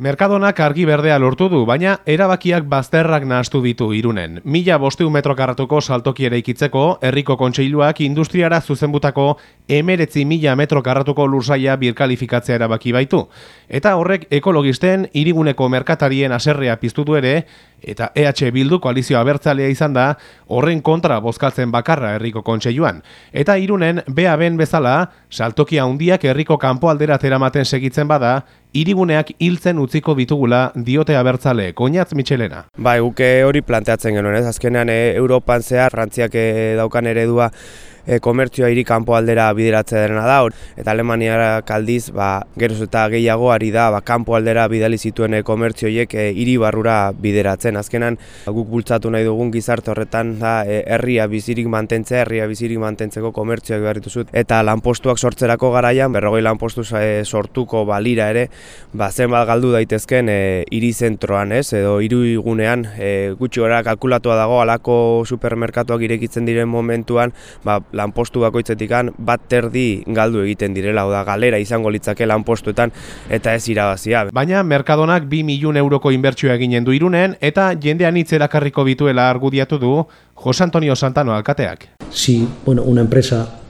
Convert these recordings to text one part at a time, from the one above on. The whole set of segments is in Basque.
Merkadonak argi berdea lortu du, baina erabakiak bazterrak nahastu ditu irunen. Mila bosteun metro karratuko saltoki ere ikitzeko, herriko kontseiluak industriara zuzenbutako emeretzi mila metro karratuko lursaia birkalifikatzea erabaki baitu. Eta horrek ekologisten iriguneko merkatarien aserrea piztutu ere, eta EH Bildu koalizio abertzalea izan da, horren kontra bozkatzen bakarra herriko kontseiluan. Eta irunen, bea ben bezala, saltoki handiak herriko kanpo aldera teramaten segitzen bada, iriguneak hiltzen utziko bitugula diote abertzale, koinatz Michelena. Ba, eguke hori planteatzen genuen, ez? Azkenean, e, Europan zehar, Frantziak e, daukan eredua e, komertzioa hiri kanpo aldera bideratzea dena da, eta Alemaniara kaldiz, ba, geroz eta gehiago ari da, ba, kanpo aldera bidali zituen e, komertzioiek e, hiri barrura bideratzen. Azkenan, guk bultzatu nahi dugun gizarte horretan da, e, herria bizirik mantentzea, herria bizirik mantentzeko komertzioak behar dituzut, eta lanpostuak sortzerako garaian, berrogei lanpostu e, sortuko balira ere, ba, zenbat galdu daitezken hiri zentroan, ez, edo hiru igunean, e, gutxi gara kalkulatua dago, alako supermerkatuak irekitzen diren momentuan, ba, lanpostu bakoitzetikan bat terdi galdu egiten direla, oda galera izango litzake lanpostuetan eta ez irabazia. Baina Merkadonak 2 milion euroko inbertsioa eginen du irunen eta jendean hitz erakarriko bituela argudiatu du Jose Antonio Santano alkateak. Si, bueno, una empresa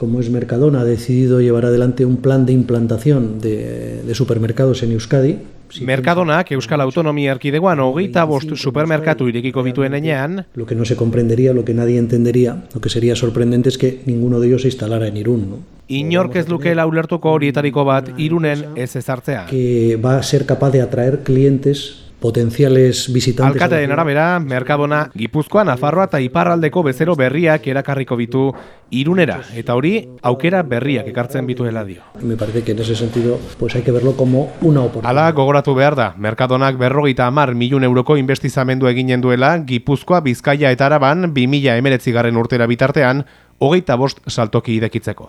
como es Mercadona ha decidido llevar adelante un plan de implantación de, de supermercados en Euskadi, Merkadonak Euskal Autonomia Erkidegoan hogeita bost supermerkatu irekiko bituen enean. Lo que no se comprendería, lo que nadie entendería, lo que sería sorprendente es que ninguno de ellos se instalara en Irún. ¿no? Inork ez lukeela ulertuko horietariko bat irunen ez ezartzea. Que va a ser capaz de atraer clientes potenciales visitantes. Alkatearen arabera, Merkadona, Gipuzkoa, Nafarroa eta Iparraldeko bezero berriak erakarriko bitu irunera, eta hori aukera berriak ekartzen bituela dio. Me parece que en ese sentido pues hay que verlo como una oportunidad. Ala gogoratu behar da, Merkadonak berrogeita amar milun euroko investizamendu eginen duela Gipuzkoa, Bizkaia eta Araban 2000 emeretzigarren urtera bitartean, hogeita bost saltoki idekitzeko.